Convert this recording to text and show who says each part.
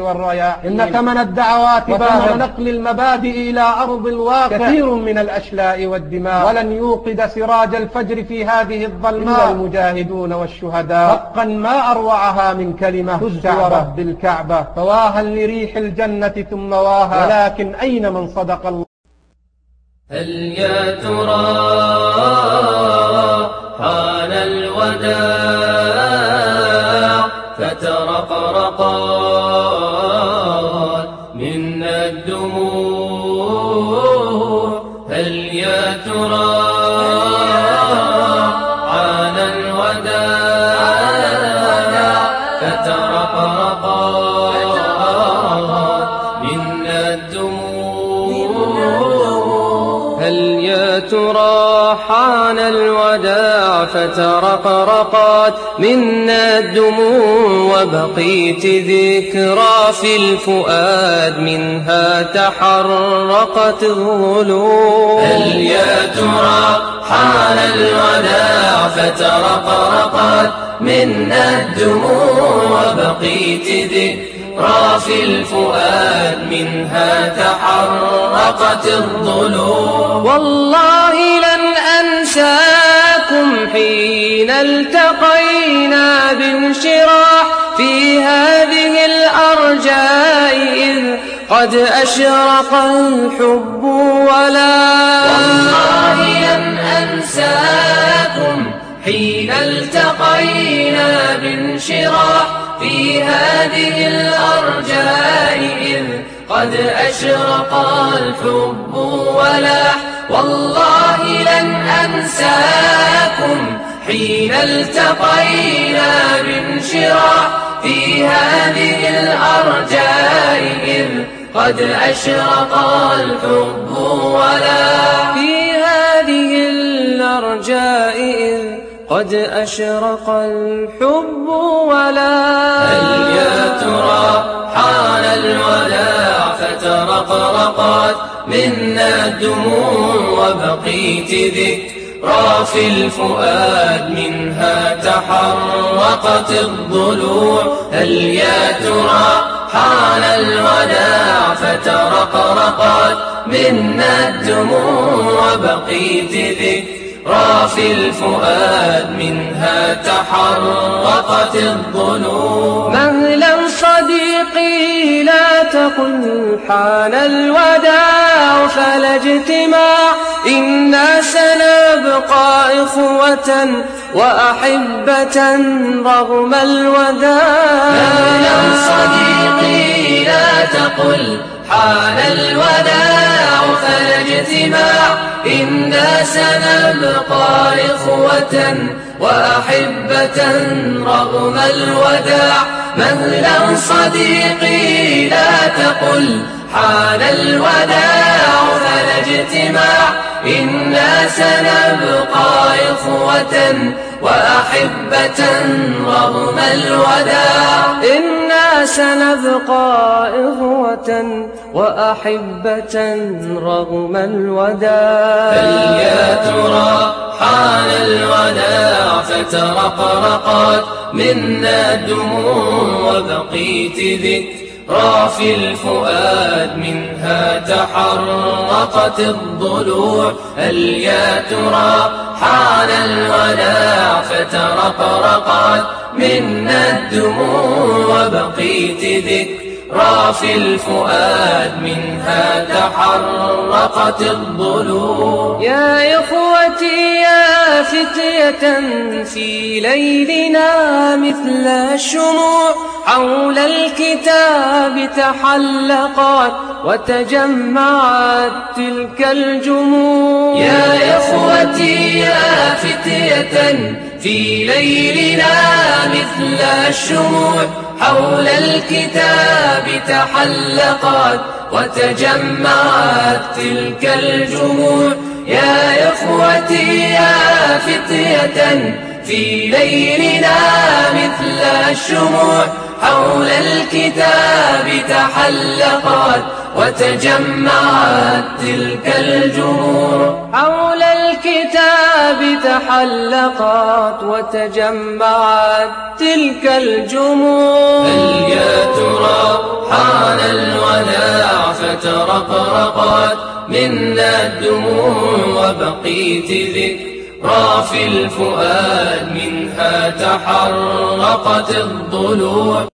Speaker 1: والرياحين
Speaker 2: إن ثمن الدعوات
Speaker 1: وثمن نقل المبادئ إلى أرض الواقع.
Speaker 2: كثير من الأشلاء والدماء.
Speaker 1: ولن يوقد سراج الفجر في هذه
Speaker 2: إلا
Speaker 1: الظلماء
Speaker 2: المجاهدون والشهداء.
Speaker 1: حقا ما أروعها من كلمة. شعبة
Speaker 2: ورب الكعبة.
Speaker 1: فواها لريح الجنة ثم واها.
Speaker 2: ولكن أين من صدق الله؟
Speaker 3: هل يا ترى حان الوداع؟ فترقرقات ترى حان الوداع فترقرقت منا الدموع وبقيت ذكرى في الفؤاد منها تحرقت الظلوم هل يا ترى حان الوداع فترقرقت منا الدموع وبقيت ذكرى في الفؤاد منها تحرقت الضلوع والله لن أنساكم حين التقينا بانشراح في هذه الأرجاء إذ قد أشرق الحب ولا والله لن أنساكم حين التقينا بانشراح في هذه الأرجاء إذ قد أشرق الحب ولاح. والله لن أنساكم حين التقينا بانشراح في هذه الأرجاء إذ قد أشرق الحب ولاح. في هذه الأرجاء إذ قد أشرق الحب ولا هل يا ترى حان الوداع فترقرقت منا الدموع وبقيت ذكرى في الفؤاد منها تحرقت الضلوع. هل يا ترى حان الوداع فترقرقت منا الدموع وبقيت ذكرى في الفؤاد منها تحرقت الضلوع مهلا صديقي لا تقل حان الوداع فلا اجتماع. إنا سنبقى إخوة وأحبة رغم الوداع. مهلا صديقي لا تقل حان الوداع فلا اجتماع إنا سنبقى إخوة وأحبة رغم الوداع مهلا صديقي لا تقل حان الوداع فلا اجتماع إنا سنبقى إخوة وأحبة رغم الوداع إنا سنبقى إخوة وأحبة رغم الوداع. هل يا ترى حان الوداع فترقرقت منا الدموع وبقيت ذكرى في الفؤاد منها تحرقت الضلوع. هل يا ترى حان الوداع فترقرقت منا الدموع وبقيت ذكرى في الفؤاد منها تحرقت الضلوع يا إخوتي يا فتية في ليلنا مثل الشموع. حول الكتاب تحلقت وتجمعت تلك الجموع. يا إخوتي يا فتية في ليلنا مثل الشموع حول الكتاب تحلقت وتجمعت تلك الجموع. يا إخوتي يا فتية في ليلنا مثل الشموع. حول الكتاب تحلقت وتجمعت تلك الجموع. حول الكتاب تحلقت وتجمعت تلك الجموع. هل يا ترى
Speaker 4: حان الوداع فترقرقت منا الدموع وبقيت ذكرى في الفؤاد منها تحرقت الضلوع.